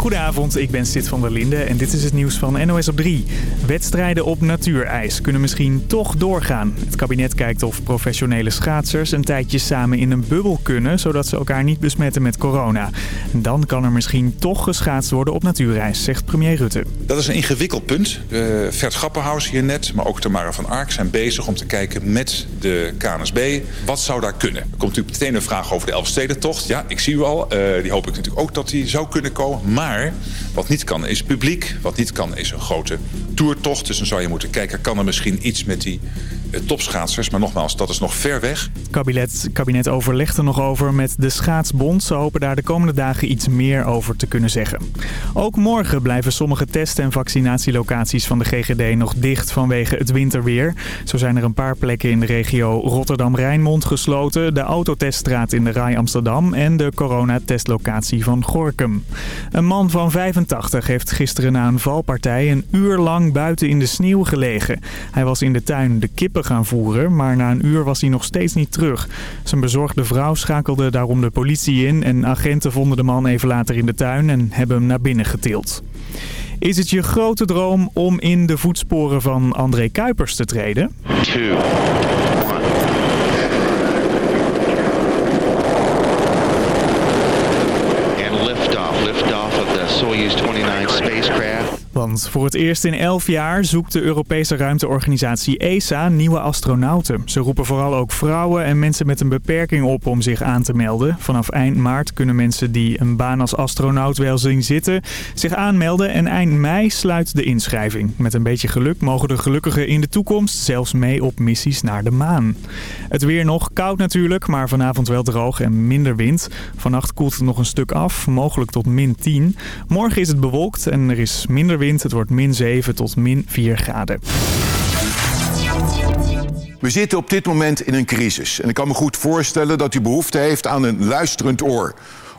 Goedenavond, ik ben Sid van der Linde en dit is het nieuws van NOS op 3. Wedstrijden op natuurijs kunnen misschien toch doorgaan. Het kabinet kijkt of professionele schaatsers een tijdje samen in een bubbel kunnen... zodat ze elkaar niet besmetten met corona. Dan kan er misschien toch geschaatst worden op natuurijs, zegt premier Rutte. Dat is een ingewikkeld punt. Uh, Vert Grappenhaus hier net, maar ook Tamara van Ark zijn bezig om te kijken met de KNSB. Wat zou daar kunnen? Er komt natuurlijk meteen een vraag over de Elfstedentocht. Ja, ik zie u al. Uh, die hoop ik natuurlijk ook dat die zou kunnen komen. Maar wat niet kan is publiek. Wat niet kan is een grote toertocht. Dus dan zou je moeten kijken, kan er misschien iets met die uh, topschaatsers. Maar nogmaals, dat is nog ver weg. Het kabinet, kabinet overlegt er nog over met de Schaatsbond. Ze hopen daar de komende dagen iets meer over te kunnen zeggen. Ook morgen blijven sommige test- en vaccinatielocaties van de GGD nog dicht vanwege het winterweer. Zo zijn er een paar plekken in de regio Rotterdam-Rijnmond gesloten. De autoteststraat in de Rai Amsterdam en de coronatestlocatie van Gorkum. Een man van 85 heeft gisteren na een valpartij een uur lang buiten in de sneeuw gelegen. Hij was in de tuin de kippen gaan voeren, maar na een uur was hij nog steeds niet terug. Zijn bezorgde vrouw schakelde daarom de politie in en agenten vonden de man even later in de tuin en hebben hem naar binnen getild. Is het je grote droom om in de voetsporen van André Kuipers te treden? Voor het eerst in 11 jaar zoekt de Europese ruimteorganisatie ESA nieuwe astronauten. Ze roepen vooral ook vrouwen en mensen met een beperking op om zich aan te melden. Vanaf eind maart kunnen mensen die een baan als astronaut wel zien zitten zich aanmelden. En eind mei sluit de inschrijving. Met een beetje geluk mogen de gelukkigen in de toekomst zelfs mee op missies naar de maan. Het weer nog koud natuurlijk, maar vanavond wel droog en minder wind. Vannacht koelt het nog een stuk af, mogelijk tot min 10. Morgen is het bewolkt en er is minder wind. Het wordt min 7 tot min 4 graden. We zitten op dit moment in een crisis. En ik kan me goed voorstellen dat u behoefte heeft aan een luisterend oor.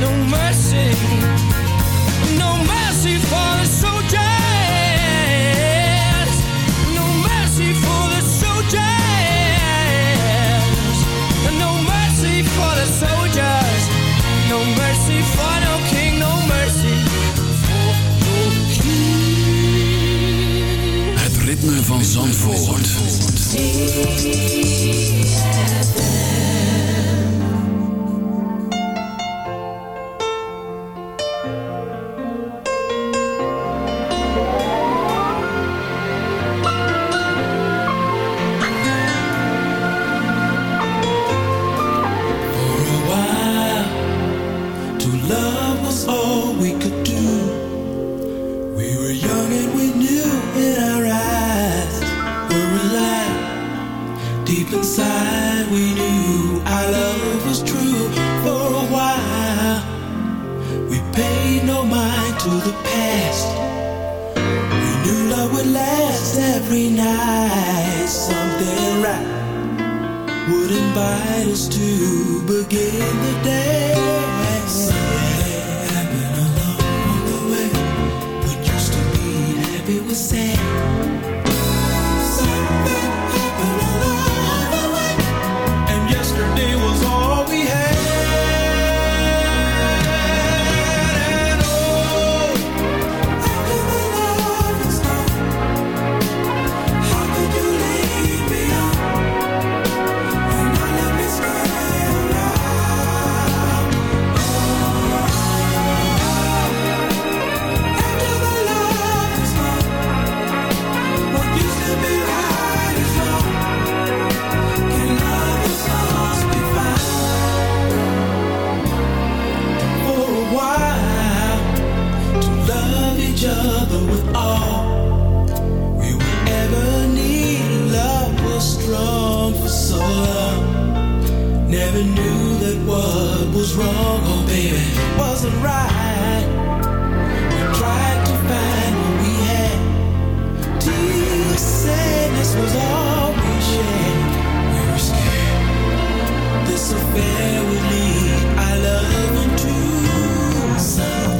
no mercy king. No mercy for the soldiers, no mercy for the king, soldiers, no mercy for king, the soldiers, no mercy for the soldiers, no mercy for no mercy for no king. Het ritme van Zandvoort. For oh baby, wasn't right. We tried to find what we had. Was all we shared. We were scared this affair would lead our love into something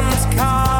on this car